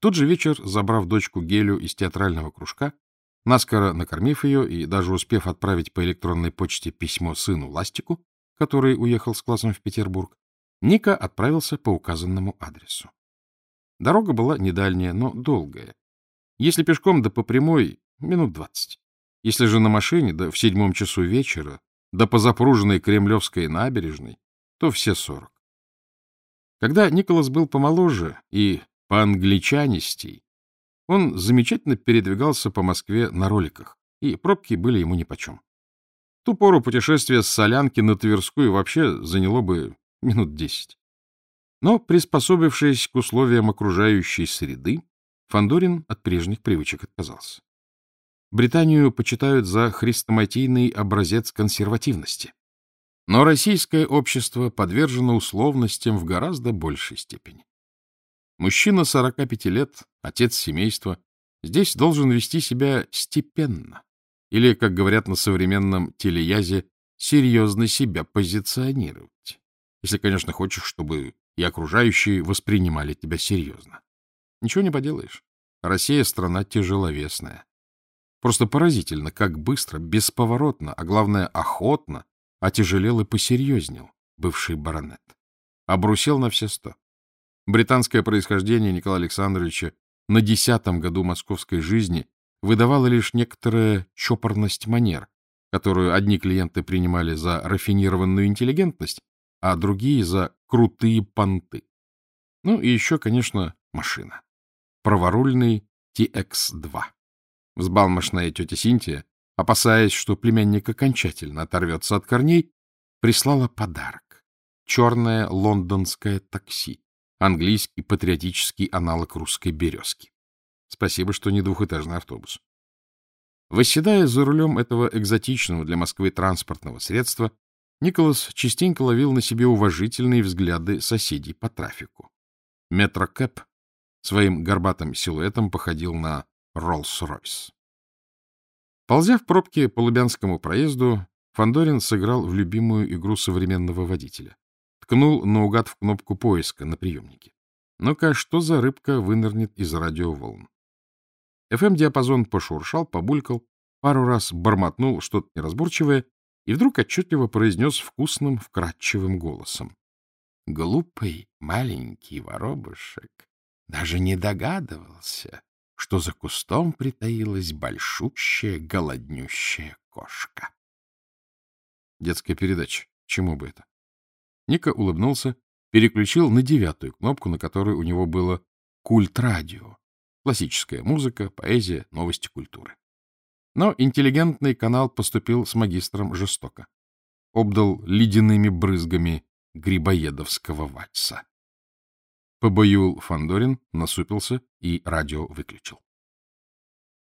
тот же вечер, забрав дочку Гелю из театрального кружка, наскоро накормив ее и даже успев отправить по электронной почте письмо сыну Ластику, который уехал с классом в Петербург, Ника отправился по указанному адресу. Дорога была недальняя, но долгая. Если пешком, да по прямой — минут двадцать. Если же на машине, да в седьмом часу вечера, да по запруженной Кремлевской набережной, то все сорок. Когда Николас был помоложе и по-англичанистей, он замечательно передвигался по Москве на роликах, и пробки были ему нипочем. В ту пору путешествие с Солянки на Тверскую вообще заняло бы минут десять. Но, приспособившись к условиям окружающей среды, Фандорин от прежних привычек отказался. Британию почитают за хрестоматийный образец консервативности. Но российское общество подвержено условностям в гораздо большей степени. Мужчина 45 лет, отец семейства, здесь должен вести себя степенно. Или, как говорят на современном телеязе, серьезно себя позиционировать. Если, конечно, хочешь, чтобы и окружающие воспринимали тебя серьезно. Ничего не поделаешь. Россия — страна тяжеловесная. Просто поразительно, как быстро, бесповоротно, а главное, охотно отяжелел и посерьезнел бывший баронет. Обрусел на все сто. Британское происхождение Николая Александровича на десятом году московской жизни выдавало лишь некоторая чопорность манер, которую одни клиенты принимали за рафинированную интеллигентность, а другие — за крутые понты. Ну и еще, конечно, машина. Праворульный TX-2. Взбалмошная тетя Синтия, опасаясь, что племянник окончательно оторвется от корней, прислала подарок. Черное лондонское такси. Английский патриотический аналог русской березки. Спасибо, что не двухэтажный автобус. Восседая за рулем этого экзотичного для Москвы транспортного средства, Николас частенько ловил на себе уважительные взгляды соседей по трафику. Метро Кэп своим горбатым силуэтом походил на Роллс-Ройс. Ползя в пробке по Лубянскому проезду, Фандорин сыграл в любимую игру современного водителя. Ткнул наугад в кнопку поиска на приемнике. Ну-ка, что за рыбка вынырнет из радиоволн? ФМ-диапазон пошуршал, побулькал, пару раз бормотнул что-то неразборчивое и вдруг отчетливо произнес вкусным, вкрадчивым голосом. Глупый маленький воробушек даже не догадывался, что за кустом притаилась большущая голоднющая кошка. Детская передача. Чему бы это? Ника улыбнулся, переключил на девятую кнопку, на которой у него было «Культ-радио». Классическая музыка, поэзия, новости культуры. Но интеллигентный канал поступил с магистром жестоко. Обдал ледяными брызгами грибоедовского вальса. Побоюл Фандорин, насупился и радио выключил.